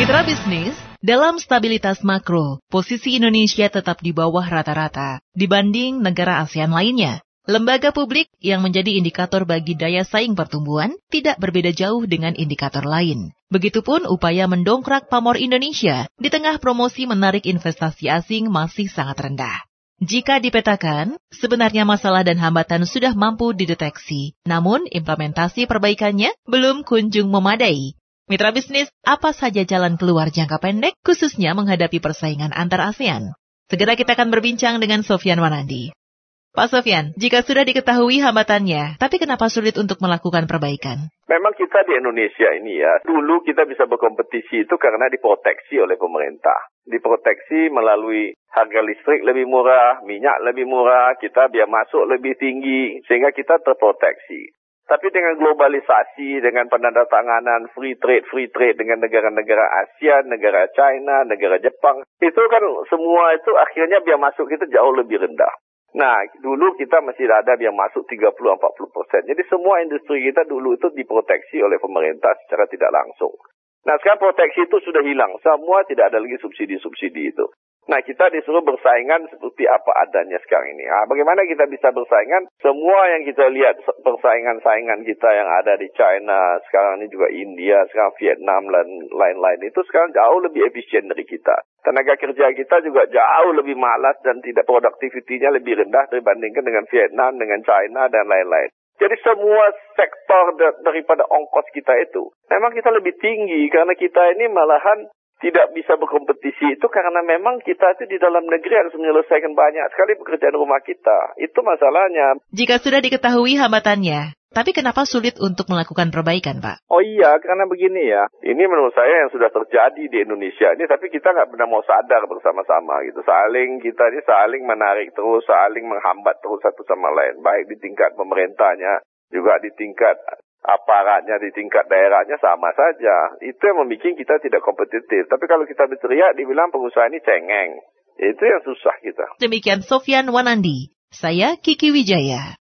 Mitra bisnis, dalam stabilitas makro, posisi Indonesia tetap di bawah rata-rata dibanding negara ASEAN lainnya. Lembaga publik yang menjadi indikator bagi daya saing pertumbuhan tidak berbeda jauh dengan indikator lain. Begitupun upaya mendongkrak pamor Indonesia di tengah promosi menarik investasi asing masih sangat rendah. Jika dipetakan, sebenarnya masalah dan hambatan sudah mampu dideteksi, namun implementasi perbaikannya belum kunjung memadai. Mitra bisnis, apa saja jalan keluar jangka pendek, khususnya menghadapi persaingan antar ASEAN? Segera kita akan berbincang dengan Sofian Wanandi. Pak Sofian, jika sudah diketahui hambatannya, tapi kenapa sulit untuk melakukan perbaikan? Memang kita di Indonesia ini ya, dulu kita bisa berkompetisi itu karena diproteksi oleh pemerintah. Diproteksi melalui harga listrik lebih murah, minyak lebih murah, kita biar masuk lebih tinggi, sehingga kita terproteksi. Tapi dengan globalisasi, dengan penandatanganan free trade, free trade dengan negara-negara Asia, negara China, negara Jepang, itu kan semua itu akhirnya biar masuk kita jauh lebih rendah. Nah, dulu kita masih ada yang masuk 30-40 persen. Jadi semua industri kita dulu itu diproteksi oleh pemerintah secara tidak langsung. Nah, sekarang proteksi itu sudah hilang. Semua tidak ada lagi subsidi-subsidi itu. Nah, kita disuruh bersaingan seperti apa adanya sekarang ini. Nah, bagaimana kita bisa bersaingan? Semua yang kita lihat persaingan-saingan kita yang ada di China, sekarang ini juga India, sekarang Vietnam, dan lain-lain itu sekarang jauh lebih efisien dari kita. Tenaga kerja kita juga jauh lebih malas dan tidak produktivitinya lebih rendah dibandingkan dengan Vietnam, dengan China, dan lain-lain. Jadi semua sektor daripada ongkos kita itu, memang kita lebih tinggi karena kita ini malahan tidak bisa berkompetisi itu karena memang kita itu di dalam negeri harus menyelesaikan banyak sekali pekerjaan rumah kita. Itu masalahnya. Jika sudah diketahui hambatannya, tapi kenapa sulit untuk melakukan perbaikan, Pak? Oh iya, karena begini ya. Ini menurut saya yang sudah terjadi di Indonesia ini, tapi kita nggak benar mau sadar bersama-sama gitu. Saling kita ini saling menarik terus, saling menghambat terus satu sama lain. Baik di tingkat pemerintahnya, juga di tingkat aparatnya di tingkat daerahnya sama saja. Itu yang membuat kita tidak kompetitif. Tapi kalau kita berteriak, dibilang pengusaha ini cengeng. Itu yang susah kita. Demikian Sofian Wanandi. Saya Kiki Wijaya.